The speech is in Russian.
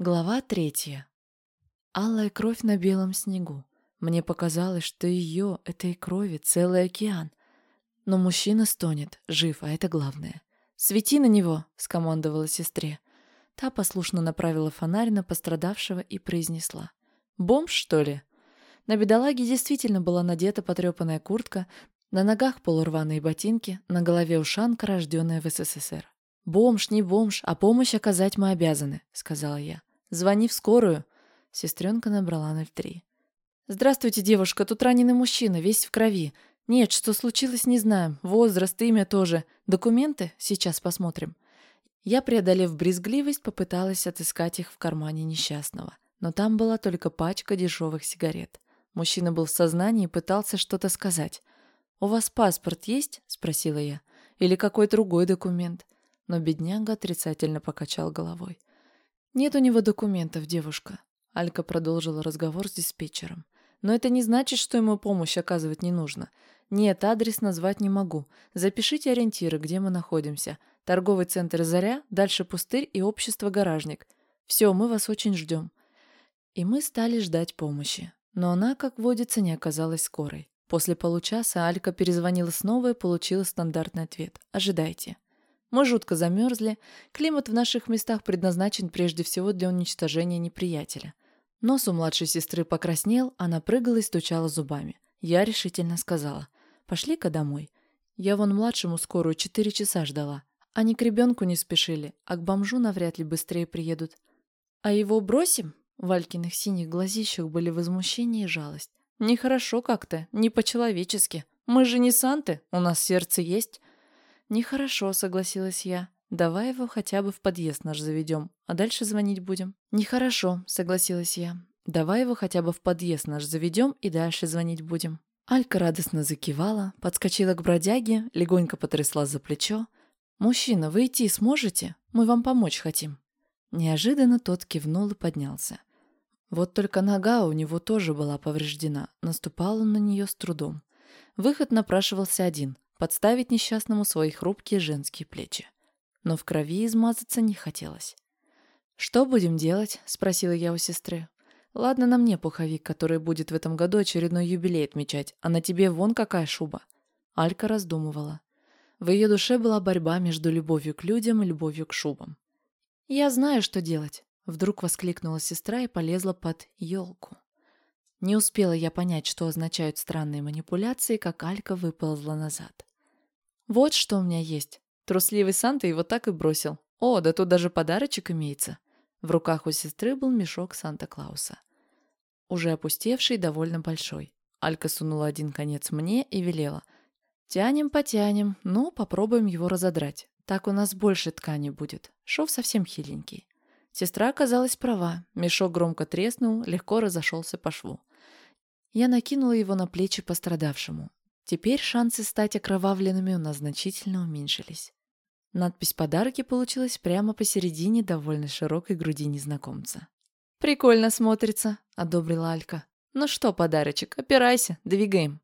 Глава третья. Алая кровь на белом снегу. Мне показалось, что ее, этой крови, целый океан. Но мужчина стонет, жив, а это главное. «Свети на него!» — скомандовала сестре. Та послушно направила фонарь на пострадавшего и произнесла. «Бомж, что ли?» На бедолаге действительно была надета потрепанная куртка, на ногах полурваные ботинки, на голове ушанка, рожденная в СССР. «Бомж, не бомж, а помощь оказать мы обязаны», — сказала я. Звони в скорую. Сестренка набрала 03. Здравствуйте, девушка, тут раненый мужчина, весь в крови. Нет, что случилось, не знаем. Возраст, имя тоже. Документы? Сейчас посмотрим. Я, преодолев брезгливость, попыталась отыскать их в кармане несчастного. Но там была только пачка дешевых сигарет. Мужчина был в сознании и пытался что-то сказать. «У вас паспорт есть?» – спросила я. «Или какой другой документ?» Но бедняга отрицательно покачал головой. «Нет у него документов, девушка», — Алька продолжила разговор с диспетчером. «Но это не значит, что ему помощь оказывать не нужно. Нет, адрес назвать не могу. Запишите ориентиры, где мы находимся. Торговый центр «Заря», дальше пустырь и общество «Гаражник». Все, мы вас очень ждем». И мы стали ждать помощи. Но она, как водится, не оказалась скорой. После получаса Алька перезвонила снова и получила стандартный ответ. «Ожидайте». Мы жутко замерзли. Климат в наших местах предназначен прежде всего для уничтожения неприятеля. Нос у младшей сестры покраснел, она прыгала и стучала зубами. Я решительно сказала. «Пошли-ка домой». Я вон младшему скорую четыре часа ждала. Они к ребенку не спешили, а к бомжу навряд ли быстрее приедут. «А его бросим?» В Валькиных синих глазищах были возмущение и жалость. «Нехорошо как-то, не по-человечески. Мы же не санты, у нас сердце есть. «Нехорошо», — согласилась я. «Давай его хотя бы в подъезд наш заведем, а дальше звонить будем». «Нехорошо», — согласилась я. «Давай его хотя бы в подъезд наш заведем и дальше звонить будем». Алька радостно закивала, подскочила к бродяге, легонько потрясла за плечо. «Мужчина, вы идти сможете? Мы вам помочь хотим». Неожиданно тот кивнул и поднялся. Вот только нога у него тоже была повреждена, наступал он на нее с трудом. Выход напрашивался один подставить несчастному свои хрупкие женские плечи. Но в крови измазаться не хотелось. «Что будем делать?» — спросила я у сестры. «Ладно, на мне пуховик, который будет в этом году очередной юбилей отмечать, а на тебе вон какая шуба». Алька раздумывала. В ее душе была борьба между любовью к людям и любовью к шубам. «Я знаю, что делать», — вдруг воскликнула сестра и полезла под елку. Не успела я понять, что означают странные манипуляции, как Алька выползла назад. Вот что у меня есть. Трусливый Санта его так и бросил. О, да тут даже подарочек имеется. В руках у сестры был мешок Санта-Клауса. Уже опустевший довольно большой. Алька сунула один конец мне и велела. «Тянем, потянем. Ну, попробуем его разодрать. Так у нас больше ткани будет. Шов совсем хиленький». Сестра оказалась права. Мешок громко треснул, легко разошелся по шву. Я накинула его на плечи пострадавшему. Теперь шансы стать окровавленными у нас значительно уменьшились. Надпись «Подарки» получилась прямо посередине довольно широкой груди незнакомца. «Прикольно смотрится», — одобрила Алька. «Ну что, подарочек, опирайся, двигаем».